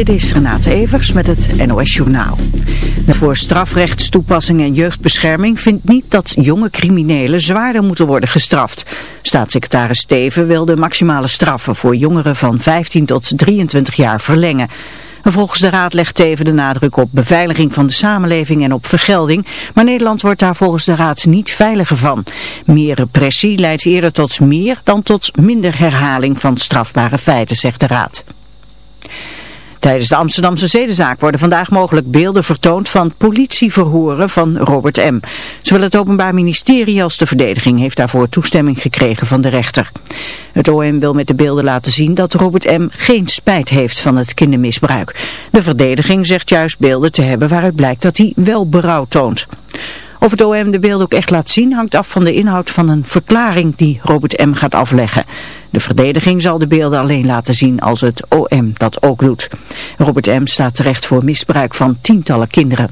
Dit is Renate Evers met het NOS Journaal. Voor strafrechtstoepassing en jeugdbescherming vindt niet dat jonge criminelen zwaarder moeten worden gestraft. Staatssecretaris Steven wil de maximale straffen voor jongeren van 15 tot 23 jaar verlengen. Volgens de Raad legt Teven de nadruk op beveiliging van de samenleving en op vergelding, maar Nederland wordt daar volgens de Raad niet veiliger van. Meer repressie leidt eerder tot meer dan tot minder herhaling van strafbare feiten, zegt de Raad. Tijdens de Amsterdamse zedenzaak worden vandaag mogelijk beelden vertoond van politieverhoren van Robert M. Zowel het Openbaar Ministerie als de verdediging heeft daarvoor toestemming gekregen van de rechter. Het OM wil met de beelden laten zien dat Robert M. geen spijt heeft van het kindermisbruik. De verdediging zegt juist beelden te hebben waaruit blijkt dat hij wel berouw toont. Of het OM de beelden ook echt laat zien hangt af van de inhoud van een verklaring die Robert M. gaat afleggen. De verdediging zal de beelden alleen laten zien als het OM dat ook doet. Robert M. staat terecht voor misbruik van tientallen kinderen.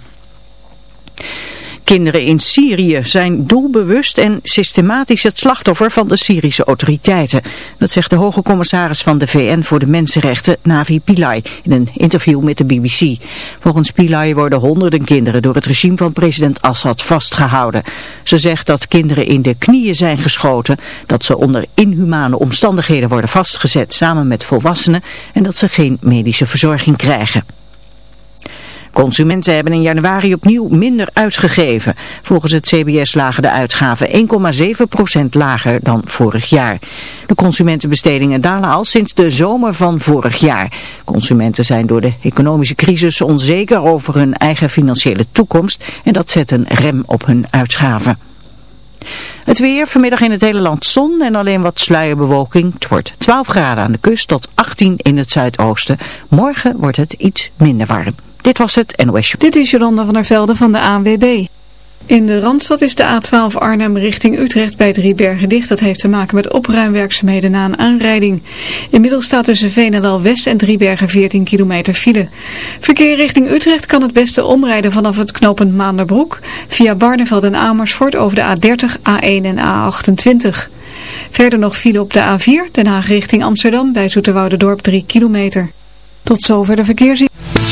Kinderen in Syrië zijn doelbewust en systematisch het slachtoffer van de Syrische autoriteiten. Dat zegt de hoge commissaris van de VN voor de Mensenrechten, Navi Pillay, in een interview met de BBC. Volgens Pillay worden honderden kinderen door het regime van president Assad vastgehouden. Ze zegt dat kinderen in de knieën zijn geschoten, dat ze onder inhumane omstandigheden worden vastgezet samen met volwassenen en dat ze geen medische verzorging krijgen. Consumenten hebben in januari opnieuw minder uitgegeven. Volgens het CBS lagen de uitgaven 1,7% lager dan vorig jaar. De consumentenbestedingen dalen al sinds de zomer van vorig jaar. Consumenten zijn door de economische crisis onzeker over hun eigen financiële toekomst en dat zet een rem op hun uitgaven. Het weer, vanmiddag in het hele land zon en alleen wat sluierbewolking. Het wordt 12 graden aan de kust tot 18 in het zuidoosten. Morgen wordt het iets minder warm. Dit was het NOS Dit is Jolanda van der Velde van de ANWB. In de Randstad is de A12 Arnhem richting Utrecht bij Driebergen dicht. Dat heeft te maken met opruimwerkzaamheden na een aanrijding. Inmiddels staat tussen Veenendaal West en Driebergen 14 kilometer file. Verkeer richting Utrecht kan het beste omrijden vanaf het knooppunt Maanderbroek via Barneveld en Amersfoort over de A30, A1 en A28. Verder nog file op de A4, Den Haag richting Amsterdam bij Dorp 3 kilometer. Tot zover de verkeersie.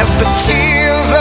As the tears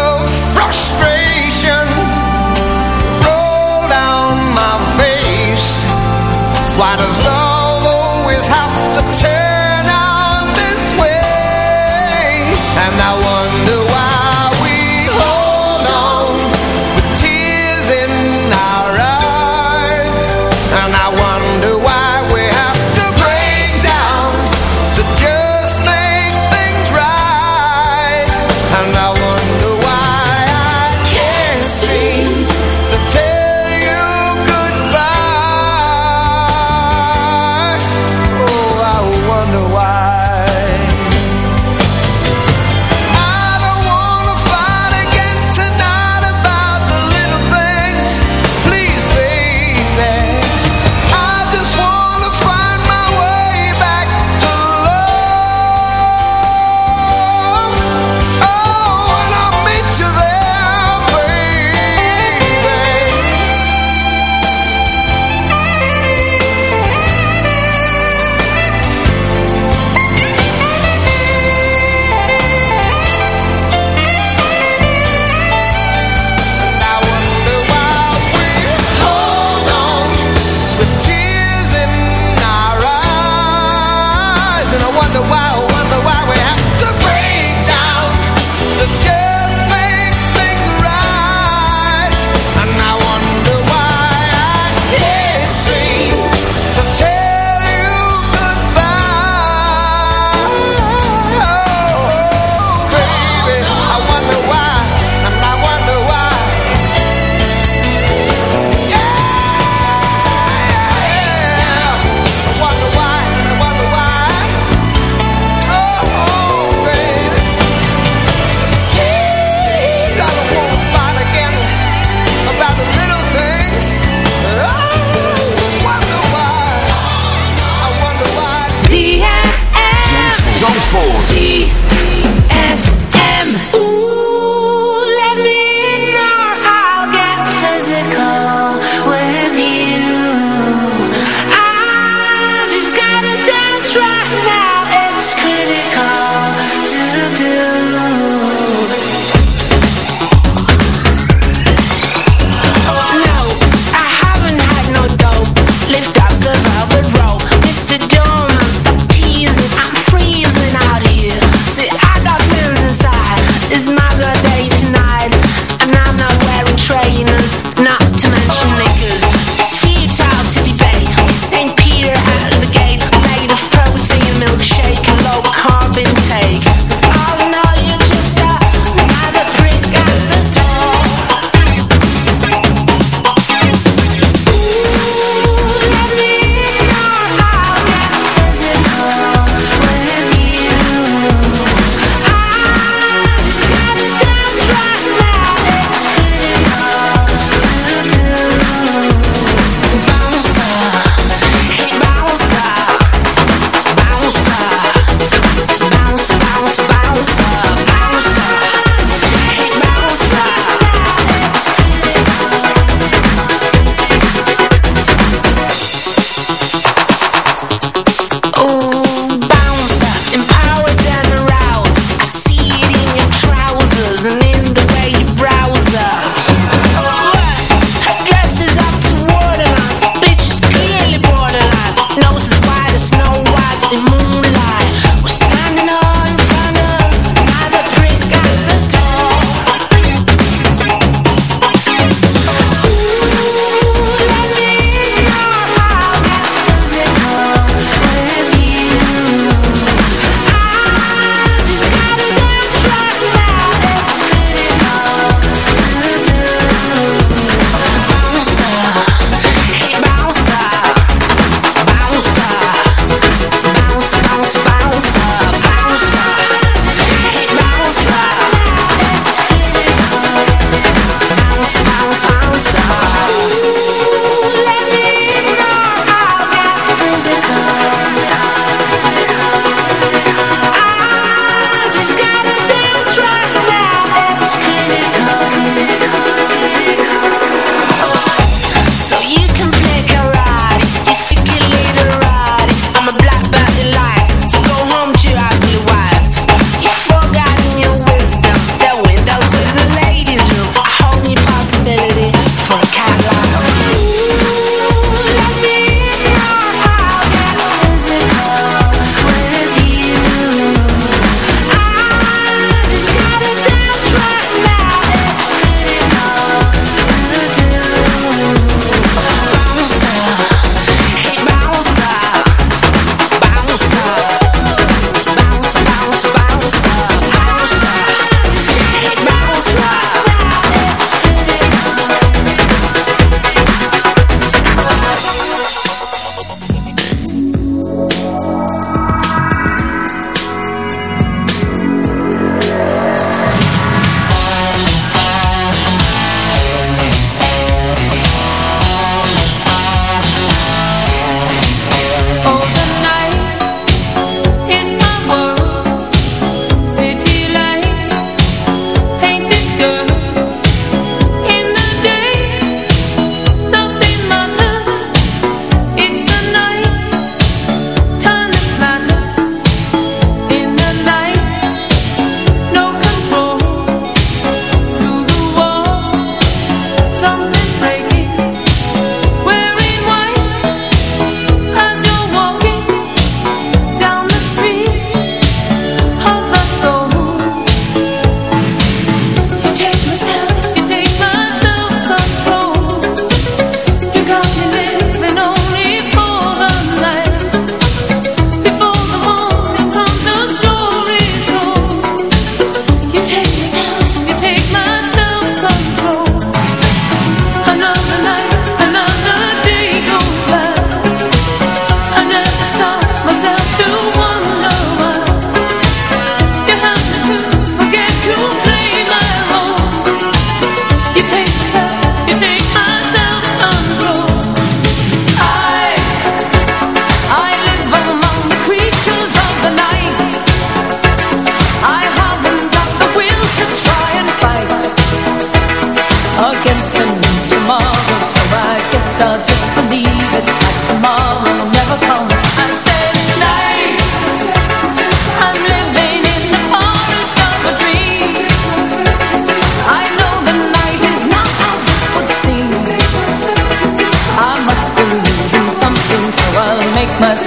must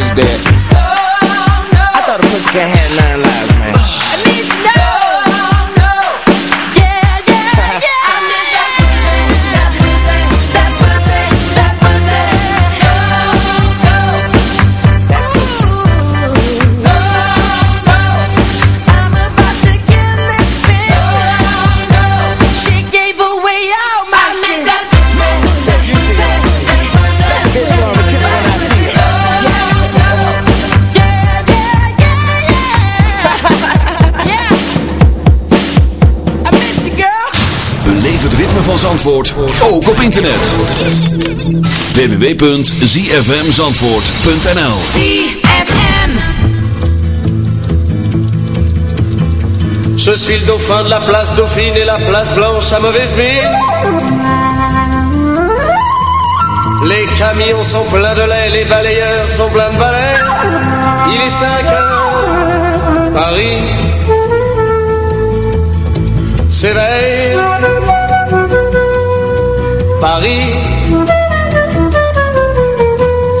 is dead. Oh, no. I thought a pussycat had none. Zandvoort ook op internet. www.zfmzandvoort.nl ZFM Je suis le dauphin de la place Dauphine et la place Blanche à mauvaise mine. Les camions sont pleins de lait, les balayeurs sont pleins de balais. Il est 5 heures, Paris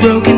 broken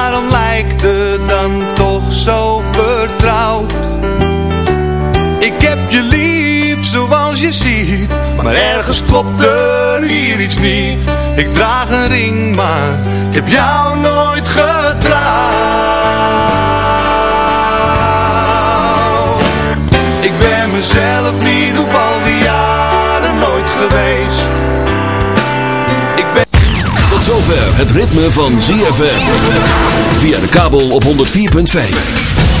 maar ergens klopt er hier iets niet. Ik draag een ring, maar ik heb jou nooit getrouwd. Ik ben mezelf niet op al die jaren nooit geweest. Tot zover het ritme van ZFM. Via de kabel op 104.5.